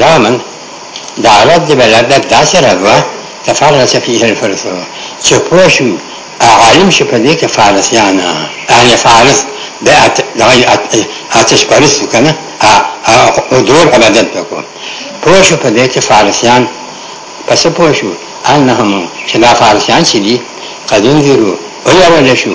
دامن د عرب د بلاغت داسې رب وه تفرس فيه الفرس چې پوه شو عالم شو په دې کې فارسیان اهل فارس د آتش پرستو که نه دور عبادت به کوم پوه شو په دې کې فارسیان په څه پوه شو انهم چې دا فارسیان چې دي قد انذرو ویول شو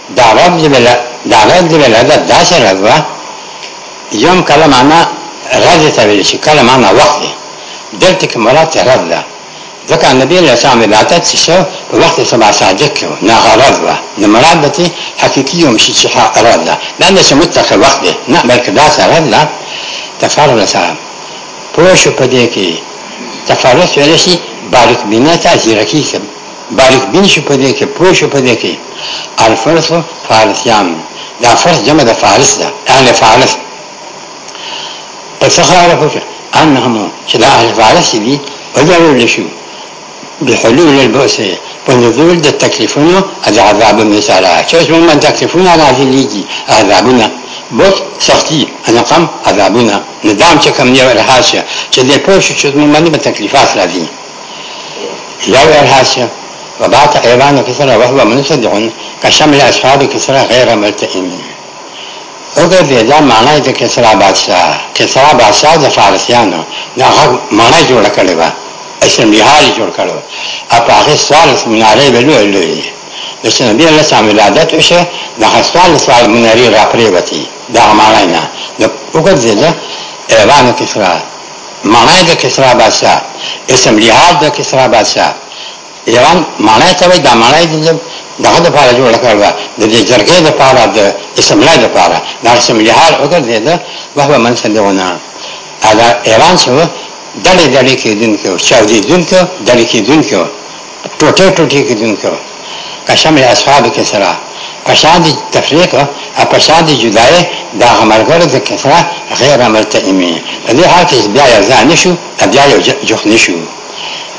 دعوه بلله دعوه بلله دا داسې رد وه يوم کله معنا رد ته ویل شي کله معنا وخت دی دلته کې مراد رد ده ځکه نبی له سلام عبادت چې شو په وخت سبا صادق کې نه غرض و نو مراد به تی حقيقي هم شي چې غرض ده دا نه چې مطلق وخت دی نه بلکې دا سره ده تفرد سره پوه شو په دې کې تفرد ویل شي بارک بنا ته زیرکی باریک بین شو په دې کې، پوه شو په دې کې، الفرس فارسیان، دا فرس جمع د فارس ده، اهل فارس په څه خبره پوه شو انهم چې دا اهل فارس چې دي وځړول شو بحلول البؤس په نزول د تکلیفونو د عذابونو سره چې اوس موږ تکلیفونه راځلېږي عذابونه بوس سختی انقم عذابونه نظام چې کوم دی ورهاشه چې دې پوه شو چې موږ باندې تکلیفات راځي يو الهاسيا وبعت ايران كسرى وهو منسجع كشمل اصحاب كسرى غير ملتئم وګرځېدا معنی د کسرا بادشاه کسرا بادشاه د فارسیانو دا غږ معنی جوړه کړې وه اسمبلی هال جوړ کړو او په هغې څوارلس منارې به لویې لویې د چې نبي علیه السلام ولادت وشي دغه څوارلس منارې راپرېوتې دغه معنی نه نو وګرځېده ایران کسرا ماڼۍ د کسرا بادشاه اسم لحاظ د کسرا بادشاه ایران ماڼۍ ته وایي دا ماڼۍ د دغه لپاره جوړه کړې وه د دې جرګې لپاره د اسمبلۍ لپاره د اسمبلي هال وګرځېده وهو منصبونه دا ایران چې و ډلې ډلې کېدونکی و چاودېدونکی ډلې کېدونکی و ټوټې ټوټې کېدونکو کشمې اصحاب کسرا په شان د تفریق او په شان د جدایۍ د هغه ملګرو د کسرا غیر ملتئمې په دې حال کې چې بیا یو ځای نه شو او بیا یو جوخت نه شو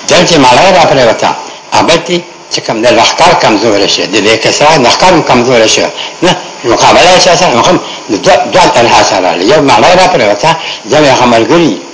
دلته مړی را پرېوته او بلته چې کوم د لښکر کمزوری شي د دې کسرا لښکر هم کمزوری شي نه مقابله یې چا سره وکړه د دوه انحصار یو مړی را پرېوته یو یې هغه ملګري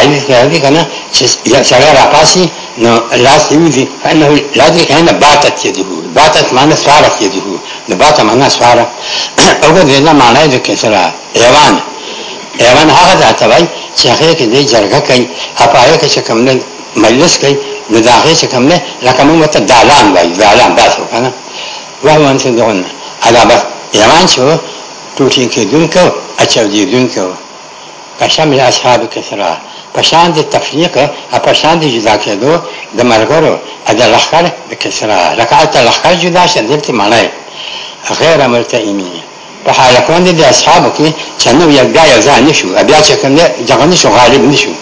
حدیث کې راځي کنه چې سړی راپاسي نو لاس یې وځي فانه لا دري کنه باتت یده باتت معنی سوارت یده نو باته معنی سواره او د دې معنی د کسرا ایوان ایوان هغه ذات وای چې هغه کې دې جرګه کوي هپایه کې چې کوم نه مجلس کوي نو دا هغه چې کوم نه لکه موږ ته دالان وای دالان باسو کنه واه وان څه دغه نه علاوه ایوان شو ټوټي کې دونکو اچو دې دونکو که شمع اصحاب کسرا په شان د تفریق او په شان د جدا کېدو د ملګرو او د لښکر د کسرا لکه هلته لښکر جدا شه دلته مړی غیر ملتئمي په حالکون دي د اصحابو کې چې نو یو بیا یو ځای نشو بیا چې کوم دغه نشو غالب نشو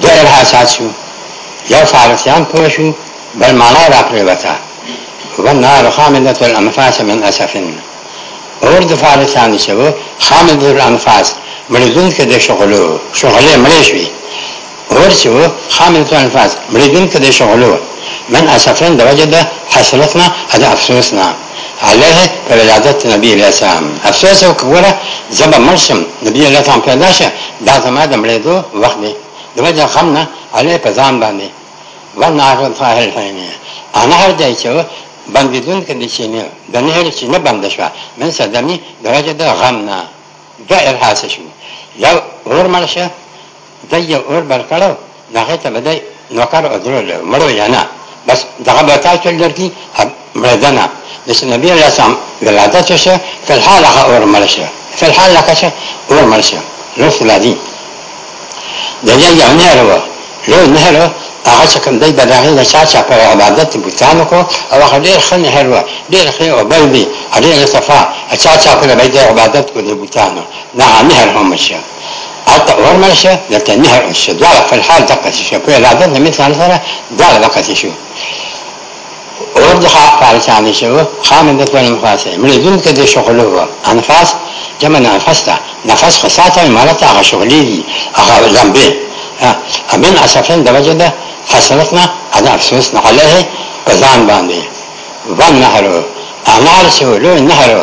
دوه ارهاسات شو یو فارسیان پوه شو بل مانا را پرېوته والنار خامدة الأنفاس من أسف اور د فار چاند شو خامد الانفاس مړیدون کې د شغلو شغلې مړې شوې اور چې و خامد الانفاس مړیدون کې د شغلو من اسفرن د وجه د حسرت نه د افسوس نه عليه په ولادت نبی علیه السلام افسوس وکړه زه به مړ شم نبی علیه السلام پیدا شه دا زما د مړېدو وخت دی د وجه غم نه عليه په ځان باندې ورنه هغه فاحل فهمي انا هر ځای چې بندېدونکې د چینه د نهر چینه بنده شوه من صدمي د وجه د غم نه دوه الحاصه شو یو اور مړ شه د یو اور بل کړو نو هغې ته به دی نوکر او درو له مړو یا نه بس دغه به تا چل درکي مړېدنه د چې نبي علیه السلام ولاده چې شه فی الحال هغه اور مړ شه فی الحال لکه چې اور مړ شه لوست لازم دلیل یو نهر و لوی نهر و هغه چې کوم دی به د هغې نه چا چا پر عبادت بوتانو کو او هغه ډېر ښه نهر و ډېر ښې اوبه یې وې ډېره صفا چا چا پر به یې د عبادت کو د بوتانو دا هغه نهر هم شه هلته اور مړ شه دلته نهر اوس شه دواړه په حال دقسې شه په اراده د مثال سره دواړه دقسې شو اور د خاک پارسان شو خامن د ټول نفاس مړي دن کې د شغلو انفاس جمع نفس ده نفس خو ساته عمارت هغه شغلې دي هغه لمبه من اسفین د وجه ده فصلتنا ادا افسوس نه عليه په ځان باندې ون نهرو انار شو لوی نهرو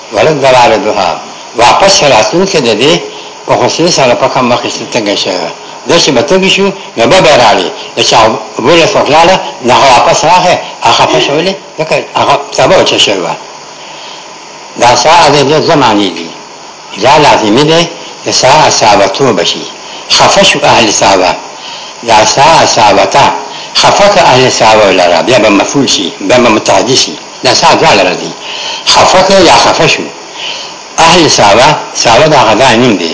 ورد واردها، واپس شي راتلونکې د دې، په خوشې سره په کم وخت کښې تږی شوی دی چې به تږی شو نو به به راړي د چا اوبه له څوک لاړه نو هغه واپس راغی هغه خفه شو ولې ځکه هغه تبه وچه شوې وه دا سا د دې دوه معنی دي دا لازمي دی د سا اصابتو بشي خفه شو اهل صابه دا سا اصابته خفه که اهل صابه لره بیا به مفعول شي بیا به متعدي شي دا ساه دواړه راځي خفه که یا خفه شو اهل ساوه ساوه د هغه ځای نوم دی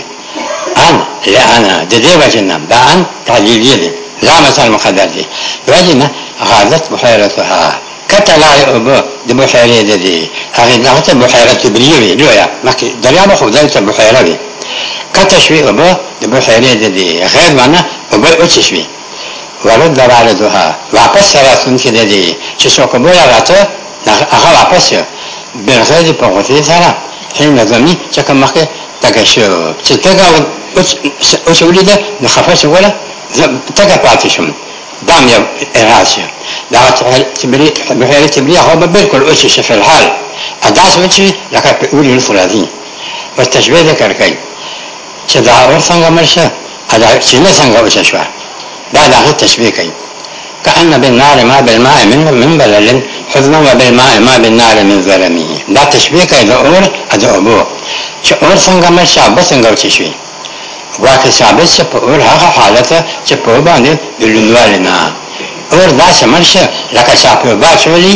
ان لأنا د دې وجه نه دا ان تعلیلیه دی لا مثال مقدر دی د وجه نه غالت بحیرتها کته لارې اوبه د بحیرې د دې هغې دغه ته بحیره کبریه وي لویه مخکې دریاب خو ځای ته بحیره وي کته شوې اوبه د بحیرې د دې غیر معنا اوبه وچې شوې ورد والدها واپس يې راتلونکي دی دی چې څوک بوله راته هغه واپس يې بالغير په غوتې سره حين دمي چې کوم مخکې تګه شو چې تګه اوس ولیده نو خفه شو وله زه تګه پاتې شم دا مې اعراض شو دا تبري بحيرة تبري هو بالکل اوس شي في الحال ادا سوچ لکه په اولي الفرادي بس تشبيه ذکر کوي چه دا اور څنګه مړ شه او دا چینه څنګه وچه شوه دا د هغه تشبیه کوي کأن بالنار ما بالماء من من بلل حزما وبالماء ما بالنار من ظلمه دا تشبیه کوي د اور او د اوبو چې اور څنګه مړ شه اوبه څنګه وچې شوي واقع ثابت شه په اور هغه حالت چې په باندې د لوندوالي نه اور داسې مړ شه لکه چې په اوبه اچولي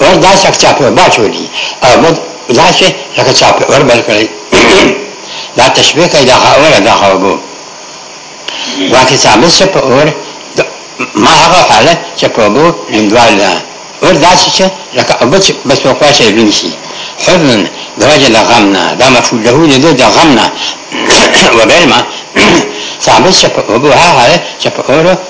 ور داسې لکه چا په باچ ولي او بد داسې لکه چا په ور بل کړی دا تشبیه کوي دا اور دا اوبو واکه ثابت شه په اور ما هغه حالت چې په اوبو لندوال ده اور داسې چې لکه اوبه چې بس وکړه چې لوند شي حزن د وجه د غم نه دا مفعول له نه دی د غم نه وبېل ما ثابت شه په اوبو هغه حالت چې په اور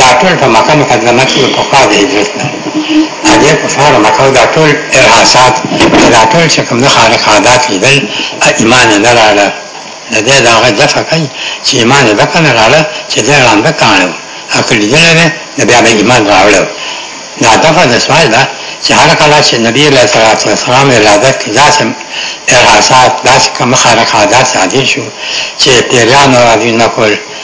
دا ټول په مکه مکرمه کې په خوا د هجرت نه هغې کفارو مکه دا ټول ارهاسات دا ټول چې کوم د خارق عادات لیدل ایمان یې نه راړه د دې د هغه دفع کوي چې ایمان یې ځکه نه راړه چې دی ړانده کاڼه و او که لیدلی دی نو بیا به ایمان راوړی و دا دفع د سوال ده چې هر کله چې نبی علیه صلات وسلام اراده کې داسې ارهاسات داسې کوم خارق عادات صادر شو چې پیریانو راځي نه کول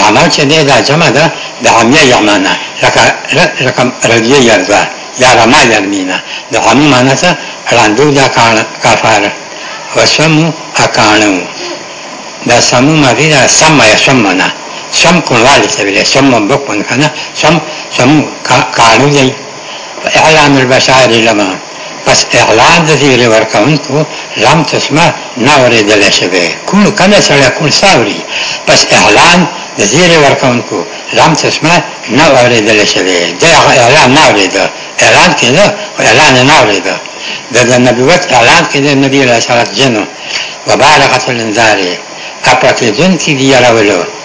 عامه چې دی دا جمع ده د عمیه یعمه نه لکه لکه رضیه یرضا یا رما یرمینا د عامو معنی ته ړاندو دا کفاره وسمو اکانو دا سمو معنی دا سم یا سم نه سم کونوالی ته ویلی سم بکون کنه سم سمو کانو دی اعلان البشائر لما پس اعلان د زیری ورکونکو لم تسمع نه اوریدل شوی کوڼ کله سړی کوڼ څه اوری پس اعلان د زیری ورکونکو لم تسمع نه اوریدل شوی دی هغه اعلان نه اوریده اعلان کیده خو اعلان یې نه اوریده د د نبوت اعلان کیده نبی علیه السلام جنو وبالغت الانذار اپا کیدونکي دی یړولو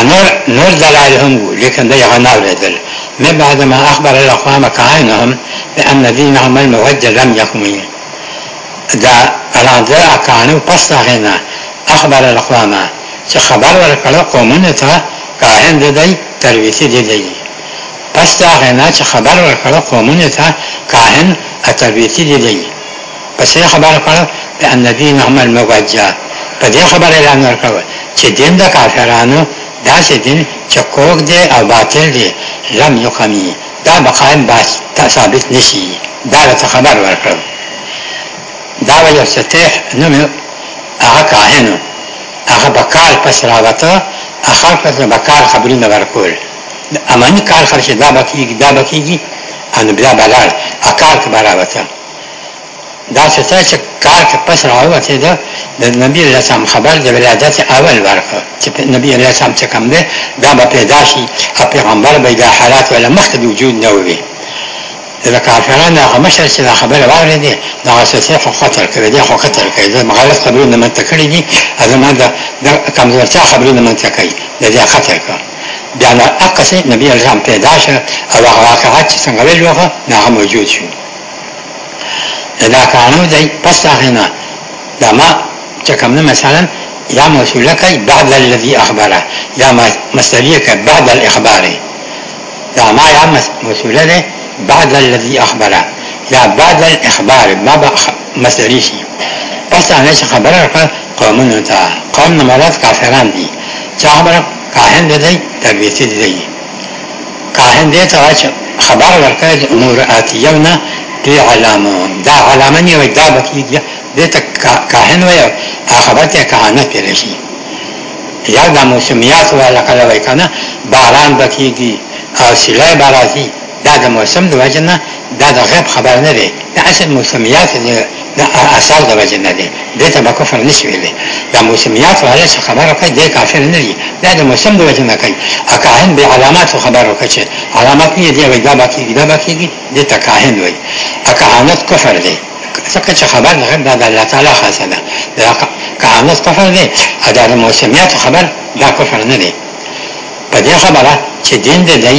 امر نور دلائل هم وو لیکن دی هغه نه اوریدل من بعد ما اخبر الاقوام کاینهم بان دینهم الموجه لم یقومی دا رانده اکانو پس داغه نه اخبر الاقوام چې خبر ورکړه قومونه ته کاهن دی دی ترویتی دی دی پس داغه نه چې خبر ورکړه قومونه ته کاهن اترویتی دی دی په سره خبره کړه په النبي نعم الموجه په دې خبره اعلان ورکړ چې دین د کافرانو داسې دین چې کوږ دی او باطل دی لم یقمی دا به قائم باس ثابت نشي دا راته خبر ورکړ دا وجه ستیح نوم هغه کاهن هغه به کال پس راوته خلق ته به کال خبرونه ورکول امني کال خرچې دا به کېږي دا به کېږي نو بیا به لاړ کال ته به راوته دا فتنه چې کال کې پس راوتې ده د نبی علیه السلام خبر د ولادت اول ورکړ چې نبی علیه السلام چې کوم دی دا به پیدا شي او پیغمبر به دا حالات ولا مخکې د وجود نه وي د کافرانو هغه مشر چې دا خبره واورېدې د هغه سیاسي خو قتل کړی دی خو قتل کړی دی مغالط خبرونه منطق کړي دي زما د کمزورتیا خبرونه منطق کوي د دې قتل کړ بیا نو عکس نبی علیه السلام پیدا شه او هغه واقعات چې څنګه ویل هغه موجود شو دا کانو دی پس داغینا دا ما چکم نه مثلا یا موصوله کوي بعد الذي اخبره یا مصدریه کوي بعد الاخباره دا ما یا موصوله ده بعد الذي اخبره یا بعد الاخبار ما به مصدری شي پس هغه چې خبره وکړه قومونو ته قوم نه مراد کافران دي چا خبره کاهن دی تربیتی دی کاهن دې ته چې خبر ورکړي د امور آتیو نه دې علامو دا علامه نه وي دا به کېږي دې ته کاهن وایي هغه خبر ته کهانت ویلی شي یا دا موسمیات وایي کله وایي که نه باران به کېږي او سیلای به راځي دا د موسم د وجې نه دا د غیب خبر نه دی، د اصل موسمیات د د اثر د وجې نه دی، دې ته به کفر نه شي ویلی، د موسمیات والا چې خبره کوي دی کافر نه دی، دا د موسم د وجې نه کوي، او کاهن بې علاماتو خبر وکړ چې علامات نه دی وایي دا به کېږي دا به کېږي، دې ته کاهن وایي، او کهانت کفر دی، ځکه چې خبر د غیب دا د الله تعالی خاصه ده، دا کهانت کفر دی، او دا د موسمیاتو خبر دا کفر نه دی، په دې خبره چې دین د دی.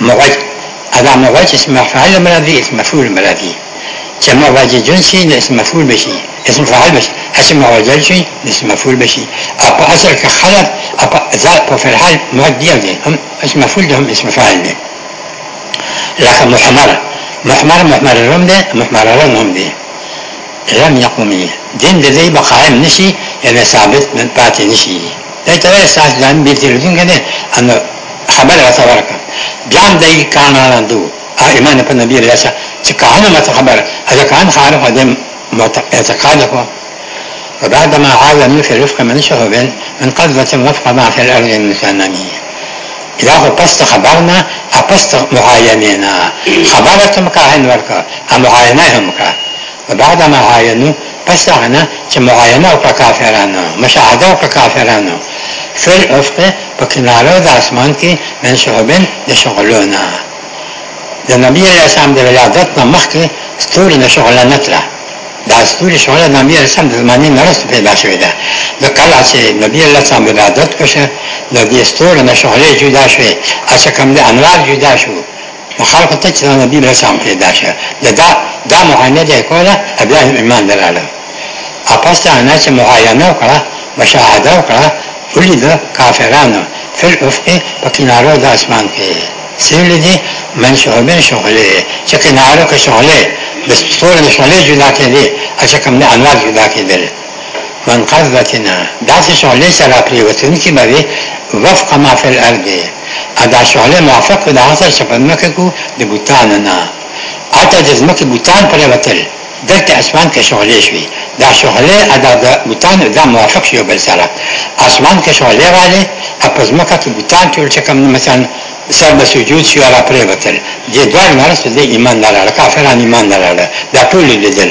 مغج ادا مغج اسم مفعول مرادي اسم مفعول مرادي چې مغج جون شي نو اسم مفعول بشي اسم فاعل بشي اسم مغجل شي نو اسم مفعول بشي او په اصل کې خلف او په ذات په فرحال مغج دی هم اسم مفعول ده هم اسم فاعل ده لکه محمر محمر محمر رم ده محمر رم هم ده لم يقوم دين ده زي بقائم نشي يعني ثابت من باتي نشي دی ته وایي ستاسو دا مې تېرېدونکی دی او نو خبر راته ورکړه جام دی کانانا دو او ایمان په نبی علیه السلام چې کاهن ماته خبر هغه کاهن خارق او دی اعتقاد وکړو وبعدما عاد من في رفق من شهب من قبضة وفق ما في الأرض من ثنمه دا خو پس ته خبر نه او پس ته معاینه نه خبره ته هم کاهن ورکړه او معاینه هم وکړه بعد ما عاینو، پس له هغه نه چې معاینه وکړه کافرانو، مشاهده وکړه کافرانو، فی الافق، په کنارو د اسمان کې، من شهب، د شغلو نه، د نبي علیه السلام د ولادت نه مخکې ستوري نه شغله نه تله، دا ستوري شغله د نبي علیه السلام د زمانې نه وروسته پیدا شوې ده، نو کله چې نبي علیه السلام ولادت وشو، نو دې ستورو نه شغلې جدا شوې او څه کم دی انوار جدا شو. نو خلقو ته چې نبي علیه السلام پیدا شه د دا دا معاینه دی کوله بیا هم ایمان نه راړه او پس دا نه چې معاینه وکړه مشاهده وکړه ولید کافرانو فی الافق په کنارو د اسمان کې سیل دي من شعبه شغله چې کنارو کې شغله د ستورو شغله جدا کېدې چې کوم نه انوار جدا کېدل منقذ بتنا داسې شعلې چې راپرېوتونکې به وي وفق ما فی الارض او دا شعلې موافق وي د هغه سره چې په ځمکه کو د بوتانو نه هلته د ځمکې بوتان پرېوتل دلته اسمان کې شعلې شوې دا شعلې او دا د بوتانو دا موافق شي یو بل سره اسمان کې شعلې راغلې او په ځمکه کې بوتان ټول چې کوم مثلا سر به سجود شي او راپرېوتل دې دواړو نه رسو دې ایمان نه لرله کافران ایمان نه لرله دا ټول یې لیدل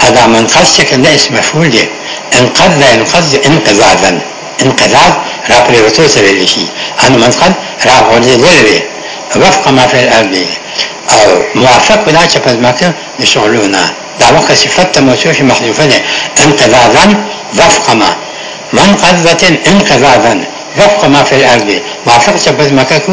ادا منقذ چه کنده اسم مفعول دی انقذ ينقذ انقذاذا انقذاذ را پریوتو ته ویل شي ان منقذ را غورځېدل وي وفق ما فی الارض او موافق دا چې په ځمکه د شغلو نه دا وقت صفت ته موصوف محذوفه ده انقذاذا وفق ما منقذة انقذاذا وفق ما فی الارض موافق چې په ځمکه کو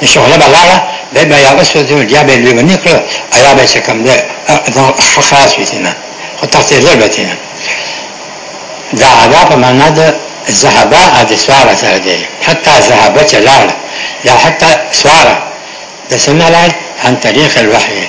نو شعله به لاړه دی به یا وسوځي او یا به یې لیونی کړو او یا به یې چې کوم دی خلاص وي ترې نه خو تښتېدل به ترې نه دا عبا په معنا د ذهبا او د سواره سره دی حتی ذهبه چې لاړه یا حتی سواره د څه نه لاړ عن طریق الوحي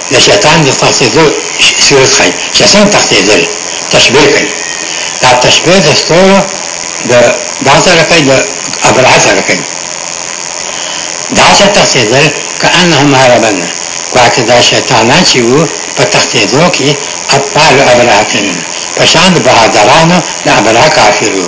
د شیطان د تښتېدو صورت ښایي، چې څنګه تښتېدل، تشبیه کوي. دا تشبیه د ستورو د دغه سره کوي، د ابرهه سره کوي. داسې تښتېدل، کأنهم هربن، ګواکې دا شیطانان چې وو په تښتېدو کې، ابطال ابرهة، په شان د بهادرانو د ابرهه کافرو.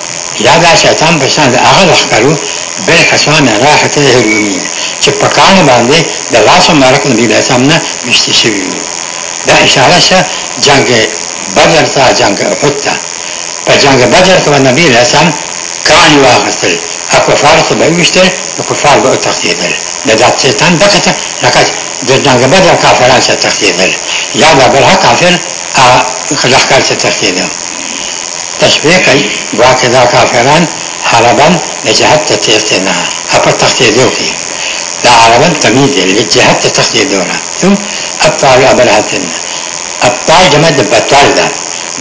یا دا شیطان په شان د هغه لښکرو بې کسانه راحته هیرویني چې په کاڼو باندې د لاس و مرک له بیبیتم نه ویشتي شوي وي دا اشاره شه جنګ بدر ته جنګ احد ته په جنګ بدر کې به نبی بیبیتم کاڼي واغستل او کفارو ته به یې ویشتل نو کفار به وتښتېدل د دا شیطان ده کته لکه د جنګ بدر کافران چې تښتېدل یا دا بل کافر هغه لښکر چې تښتېده تشبیه کړئ، ګواکې دا کافران هربا د جهاد د تېښتې نه ا په تښتېدو کې دا هربا ضمیر دی له جهاد د تښتېدو نه ثم ابطال ابرهة نه ابطال جمع د بطل ده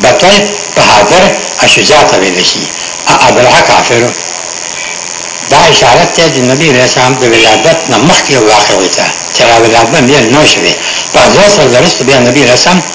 بطل بهادر ا شجاع ته ویل شي ا ابرهة کافرو دا اشارت دی د نبی علیه السلام د ولادت نه مخکې واقعې ته چې راولادبه مې نو شوې پنځوس ورځې وروسته بیا نبی علیه السلام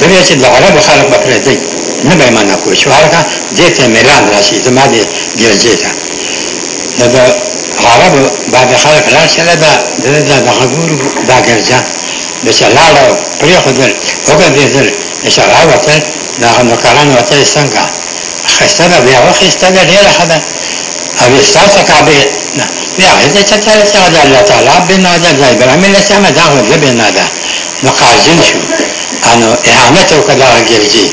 ده وې چې د عربو خلق به پرې دی نه به یې منع کوی چې هرکه دې ته میلان راشی زما دې ګیلجې ته د د عربو باندې خلق لاړ شله دا د دا دغه ګورو دا ګرجه د چې لاړه پرې خودل وګرځېدل د چې راوتل د هغه نوکران وتل څنګه خسته ده بیا وخسته ده ډېره ښه ده او یې ستاسو کعبې نه بیا هغې ته چته رسېږه د الله تعالی بنا ده د ابراهیم علیه السلام دا خو زه بنا ده نو قاضین شو انو اهانت یې وکړ دغه ګرجي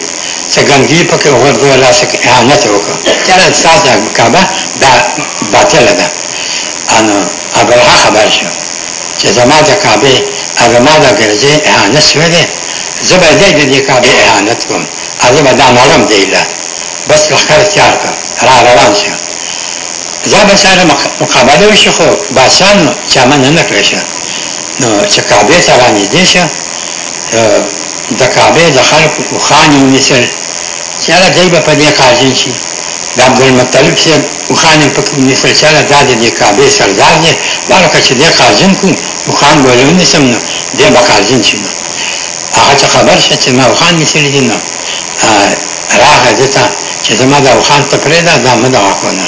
څه ګندګي پکې وغورځوله داسې اهانت یې وکړ یاره ستا دا کعبه دا باطله ده انو ابرهه خبر شو چې زما د کعبې او زما د ګرجي اهانت شوی دی زه به دی د دې کعبې اهانت کوم او زه به دا نړم دی له بس لښکر تیار کړ را روان شو زه به سره مقابله وشي خو بادشاه نو چا مننه کړی شه نو چې کعبې ته رانږدې شه، دکعبې د خلکو اوښان يې ونيسل، چې ياره دی به په دې قاضي شي، د عبدالمطلب صيب اوښان يې پکې ونيسل، چې ياره دا د دې کعبې سردار دی، باره که چې دی قاضي کړو، اوښان به ولې ونيسم، نو دی به قاضي شي، نو هغه چې خبر شه چې ما اوښان نيسلي دي، نو راغی ده ته چې زما دا اوښان ته پرېږده، دا مه دغه کوه، نو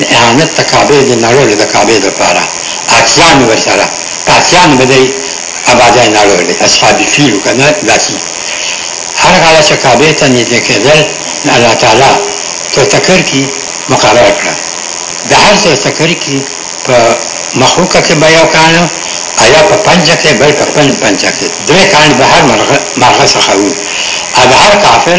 د اهانت د کعبې د نړولو د کعبې د پاره اتیانو ورسره په اتیانو به دی ابادای نړولې اصحاب فیلو کنه داسی هر غاله چې کعبې ته نږدې کېدل نو الله تعالی تو تکر کی مقرر کړه د هر څه تکر کی په مخوکه کې به یو کانو ایا په پنجه کې بل په پنج پنجه کې درې کان به هر مرغه مرغه څخه وو او هر کافر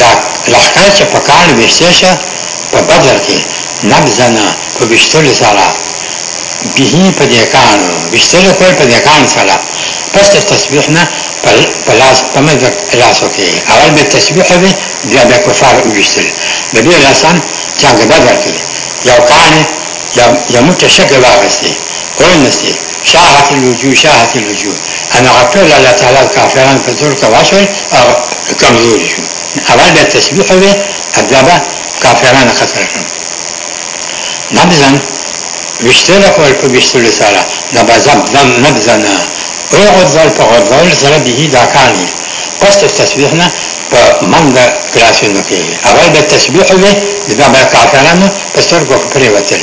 دا لښکر چې په کال ویشتی شه په بدر کې نبذنا په ویشتلو سره به په دې کان ویشتلو کول په دې کان سره پس د تسبیح نه په لاس په منځ لاسو کې اول به تسبیح وي بیا به کفار ویشتل د دې لاسان جنګ بدر کې یو کان یو موټه شګه واغستې ونستې شاهت الوجوه شاهت الوجوه ان هغه ټول الله تعالی کافران په زور ته واشول او کمزوري شو اول به تسبیح وي بیا به کافران قتل کړم نبذا وشتل کول په وشتل سره نبذا دم نبذا نه او غدول په غدول سره به دا کار دي پس تسبیح نه په منګ کلاسي نه کوي اول به تسبیح وي بیا به کافران په سترګو پرې وتل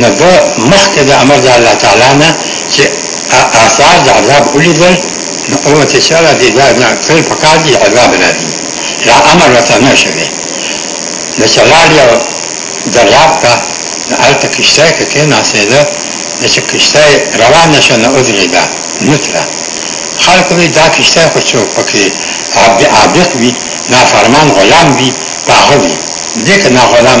نو ده مخکې د امر د الله تعالی نه چې آثار د عذاب ولیدل نو اوته چې الله دې دا نه کړل په کار دي عذاب راځي لا امر ورته نه شوی نو چې لاړ یو دریاب ته نو هلته کښتۍ کې کېناستېده نو چې کښتۍ روانه شوه نو ودرېده نه تله خلکو وی دا کښتۍ خو څوک پکې عبد عابق وي نافرمان غلام وي په هغه وي دې که نا غلام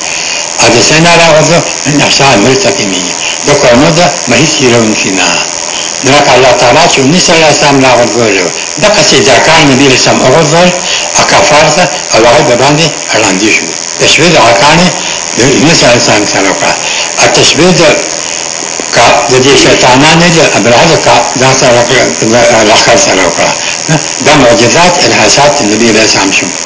حادثه نارا غزه ان احساء ملتا کې مې د کورنو ده مهیس یرون کې نه نرک الله تعالی چې انیس علیه السلام لا غرزولی و دقه سې جاکان نبی علیه السلام وغرزول اکا فارسه او هغه د باندې ړاندې شو تشبیه د عکانې د انیس علیه السلام سره وکړه او تشبیه د کا د دې شیطانانو د ابراه د کا دا سره لخر سره وکړه دا معجزات الهاسات نبی علیه السلام شو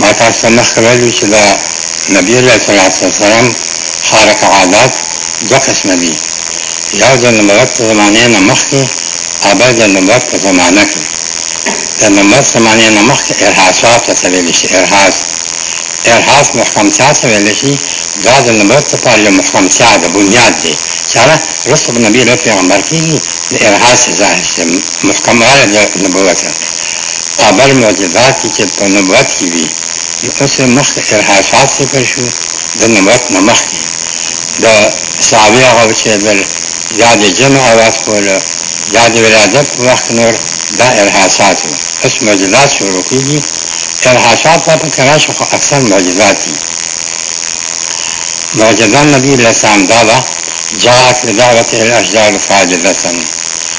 ما تاسو ته مخکې ویلي چې د نبي علیه الصلوة والسلام خارق عادات دوه قسمه دي، یو د نبوت د زمانې نه مخکې او بل د نبوت په زمانه کې. د نبوت زمانې نه مخکې ارهاصاتو ته ویل شي، ارهاص، ارهاص محکمتیا ته ویل شي، دا د نبوت لپاره یو محکمتیا ده، بنیاد دی، چې هغه وروسته په نبي علیه پیغمبر کېږي، د ارهاص ځای شته، محکموالی د نبوت. ابر معجزات یې چې په نبوت کې وي نو اوس یې مخکې ارهاصات ذکر شو د نبوت نه مخکې د صحابې هغه اوسېدل یا د جن اواز کوله یا د ولادت په وخت نور دا ارهاصات وو اوس معجزات شروع کېږي ارهاصات به پکې راشي خو اکثر معجزات دي معجزه نبی علیه السلام دا وه جاءت لدعوته الاشجار ساجدة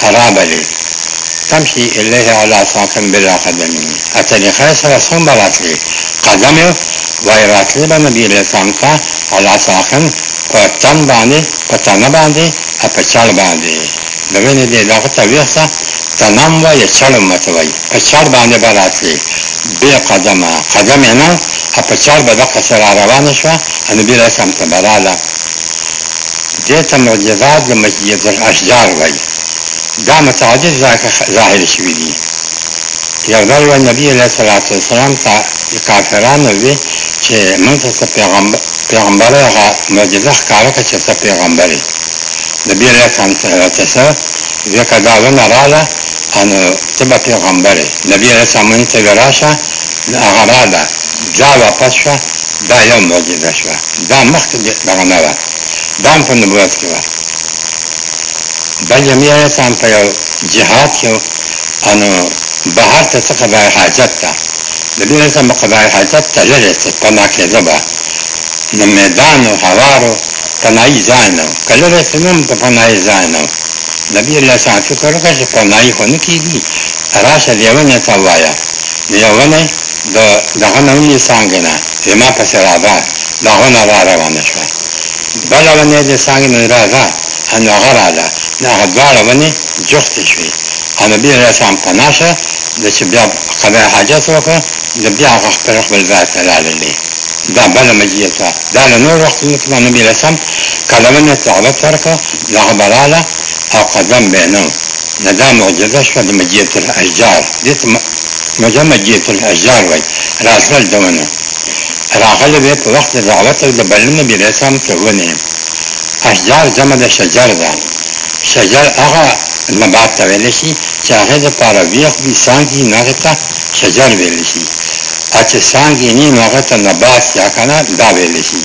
خرابه دی تمشی الیه علی ساق بلا قدم ا طریقه یې سره څنګ به راتلی قدم یې وای راتلی به نبی علیه السلام ته علی ساق په تن باندې په تنه باندې ا په چړ باندې د وینې دې دغه ته ویښته تنم وای یا چړم ورته وای په چړ باندې به راتلی بې قدمه قدم یې نه ا په چړ به دقسې را روانه شوه ا نبی علیه السلام ته به راله دې ته معجزات د مجية الاشجار وايي، دا متعدد ځايه ظاهر شوي دي، يو ځل وه نبي عليه الصلوة والسلام ته کافرانو وي چې مونږ ته څه پيغمبره هغه معجزه ښکاره کړه چې ته پيغمبر يې، نبي عليه السلام ته څه ځکه دا ونه راله انو ته به پيغمبر يې، نبي عليه السلام ته وي راشه نو هغه راله، دا واپس شوه، دا یو معجزه شوه دا مخکې د دغه نه وه دا هم په نبوت کې وه بل جمعي علیه السلام په یو جهاد کې و نو بهر ته څه قضای حاجت ته نبي علیه السلام په قضای حاجت تللی څه پناه کېده به نو میدان و هوار و پناهي ځای نه و که لرې څه هم په پناهي ځای نه و نبي علیه السلام فکر وکړ چې پناهي خو نه کېږي راشه دې ونې ته ووایه نو یو ونې د دغه نه هم یې څانګې نه زما په سرابه دغه نه را روانه شوه بله ونه یې د څانګې نه را غه انو هغه راله نو هغه دواړه ونې جوختې شوې انو بیا یې سام پناه شه د چې بیا قضای حاجت وکړه د بیا هغه خپل خپل ځای ته راللې دا بله مجیه شوه دا له نور وختونو کې انو بیا سم کله ونه تعبت ورکړه نو هغه به راله او قدم به نه نو دا معجزه شوه د مجیه الاشجار دې ته ملا مجید الاشجار وایي، راسره د ونه راغلي وې په وخت د دعوت او د بلنې بې له سم تر ونې. اشجار جمع د شجر ده. شجر هغه نبات ته ویل شي چې هغې د پاره ویښ وي، څانګې یې نو هغې ته شجر ویل شي او چې څانګې یې نې نو هغې ته نبات یا کنه دا ویل شي.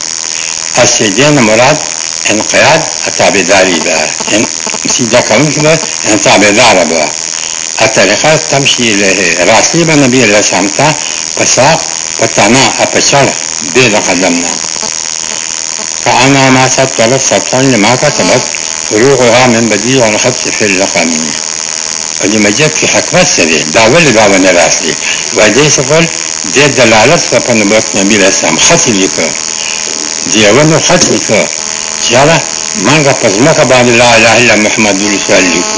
از سیدې نه مراد انقیاد او تابعداري ده. یعنې سجده کوونکی به یعنې تابعدار به. الطريقه تمشي اليه، راتلي به نبي عليه السلام ته په ساق، په تنه او په چړ، بې له قدم نه. کأنها ما سطرت سطرا لما كتبت عروقها من بديع الخط في اللقمين. په دې مجيت کې حکمت څه دی؟ دا ولې به ونه راتلي؟ وايي دې څه کول؟ دې دلالت کړ په نبوت نبي عليه السلام خط يې ليکه، ديونو خط ليکه چې ياره مونږ په ځمکه باندې لا اله الا محمد رسول الله ليکو.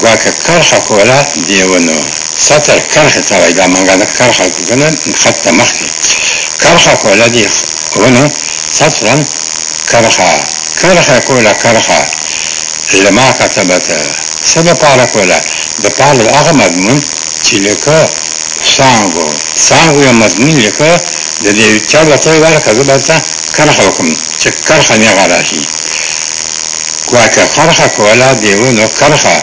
ګواکه کرښه کوله دیوه نو سطر کرښه ته وای دا منګه نه کرښه ګنه خط ته مخکی کرښه کوله دی ونو سطرا کرښه کرښه کوله کرښه لما کتبت څه د پاره کوله د پاره د هغه مضمون چی لیکه څانګو څانګو یا مضمون لیکه د دی چا به ته ورکه زه به درته کرښه وکم چه کرښه نیغه راشی کواکه خرخه کولا دېونو کرخه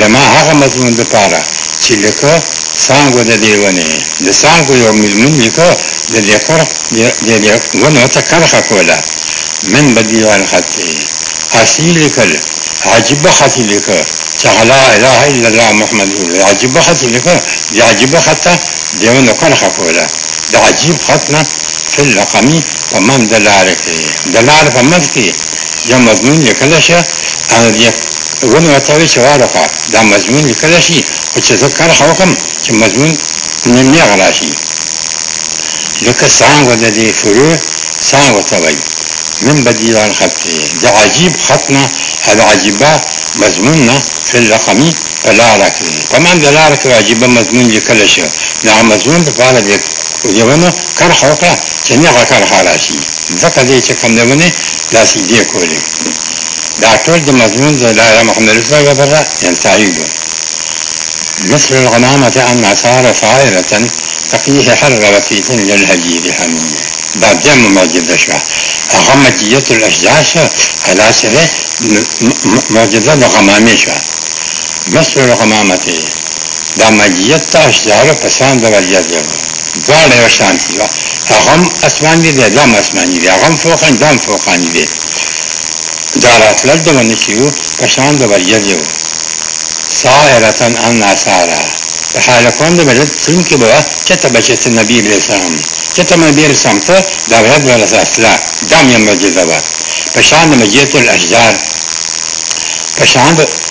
له ما هغه مضمون د پاره چي ليکه څانګو د دې ونې د څانګو يو مضمون ليکه د دې کرخ د دې ونو ته کرخه کولا من به ديوان خطي هسي ليکل عجيبه خطي ليکه چه لا اله الا الله محمد رسول الله عجيبه خطي ليکه د عجيبه خط ته دېونو کرخه کولا د عجيب خط نه فل رقمي په منځ د لارې کې د لارې په منځ کې یو مضمون لیکلی شي او نو دې ونې ورته وي چې واره خوا دا مضمون لیکلی شي خو چې زه کرښه وکړم چې مضمون نه نیغ راشي لکه څانګو د دې فروع څانګو ته وایي من بدیوان خط کې د عجیب خط نه او د عجیبه مضمون نه فی الرقمي په لاره کې په منځ د لاره کې عجیبه مضمون لیکلی شي د هغه مضمون لپاره د ګوجرانو کرښه وکړه چه نغه کرښه راشی ځکه دی چه کوم دی ونی داسی دی کولی دا ټول د مضمون د لالا محمد رسول لپاره ده انتهایی ګل مثل الغمامة ان اثار فائرة تقیه حر وفی ظل الهجیر حمیم دا بیا ممجده شوه هغه مجیت الاشجار شو ادا چه دی مجده د غمامی شوه مثل الغمامة دا مجیت ته اشجارو په شان د ورجت ژبه وه، دواړه یو شان دي، هغه هم اسماني دی، دا هم اسماني دی، هغه هم فوقاً، دا هم فوقاً دي، دا راتلل د ونشیو په شان د ورجت ژبه وه، سائرة ان اثارها، په حال کون د ورجت تلونکې به وه، چته به چې ته نبي علیه السلام، چته به نبي علیه السلام تله، دا ورځ به راسره تله، دا هم یوه معجزه وه، په شان د مجیت الاشجار، په شان د.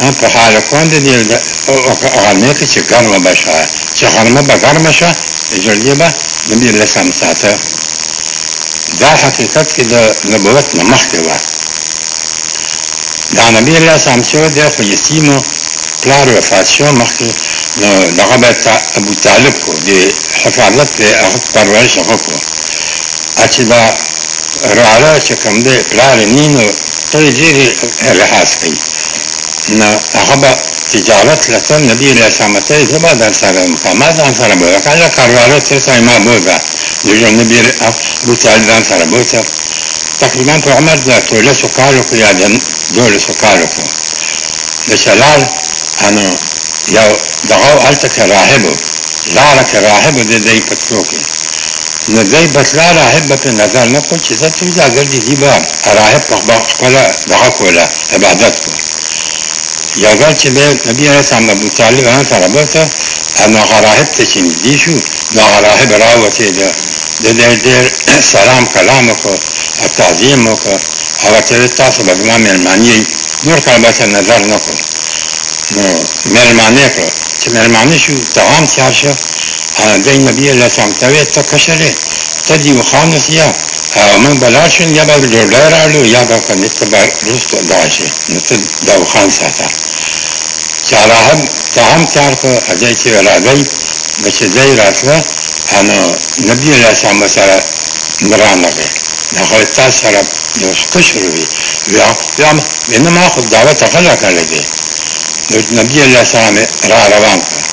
هم په حال کونډه دې د غرمې کې چې ګرمه به شوه چې غرمه به ګرمه شوه د جرګې به نبي علیه السلام ساته دا حقیقت کې د نبوت نه مخکې وه دا نبی علیه السلام چې و دی خو یتیم پلار وفات شو مخکې نو دغه به ابو طالب کو د حفاظت د هغه پرورش هغه کو چې دا راړه چې کوم دی پلار یې نی نو ته یې ډېرې لحاظ کوي نو هغه به تجارت له ته نبي علیه السلام ته یې زه به در سره یم که ما ځان سره بوځه که له کارواره ته ته ما بوځه ډېرو نبي ابو طالب ځان سره بوته تقریبا په عمر د اتولسو کالو کې یا د دولسو کالو کې د شلال انو یو دغه هلته کې راهب و لاره کې راهب و د دی په تلو کې نو دی بتلا راهب به پرې نظر نه کو چې زه څه وځه اګر دې دي به راهب په خبر خپله دغه کوله عبادت کو یګر چې به نبی علیه السلام ابو طالب هغه سره بوته نو هغه راهب ته چې نږدې شو نو هغه راهب راوتې ده د دې ډېر سلام کلام وکړو تعظیم وکړو هغه ته تاسو به زما مېلمانه یئ نور کله به ته نظر نه کو نو مېلمانه کړو چې مېلمانه شو طعام تیار شو دی نبی علیه السلام ته وې ته کشر یې ته د یو خان اوسې یا موږ به لاړ شو یا به ډوډۍ راړو یا به کنې ته به روستو دغه شې نو ته دا یو خان ساته چا راهب ته هم تیار کو دی چې راځی بچې دی راتله نو نبی علیه السلام به سره مرانه وې دا خو تا سره یو کشر وي ویا ویا نه ما خو دعوت غلا کړی دی نو نبی علیه السلام را روان کړ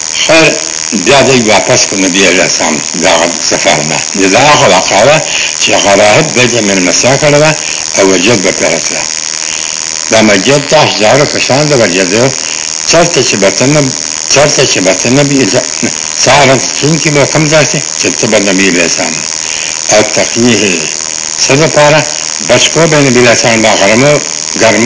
خیر بیا دی واپس کړ نبی علیه السلام د هغه سفر نه نو دا هغه واقعه وه چې هغه راهب به یې مېلمستیا کړې وه او وجد به پرې راتله دا مجد د احجارو په شان د وجدو چرته چې به ته نه چرته چې به ته نه وي څارن څونکي به کوم ځای کې چې ته به نبي علیه السلام او تقیه څه دپاره بچ کړو به نبي علیه السلام به غرمو ګرم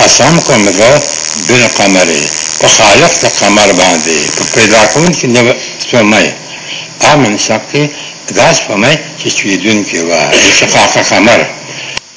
قسم کوم زه بل قمرې په خالق د قمر باندې په پيدا کوونکي د سپومۍ امن شک کې دا سپومۍ چې چويدونکې وه د شقاقه قمر.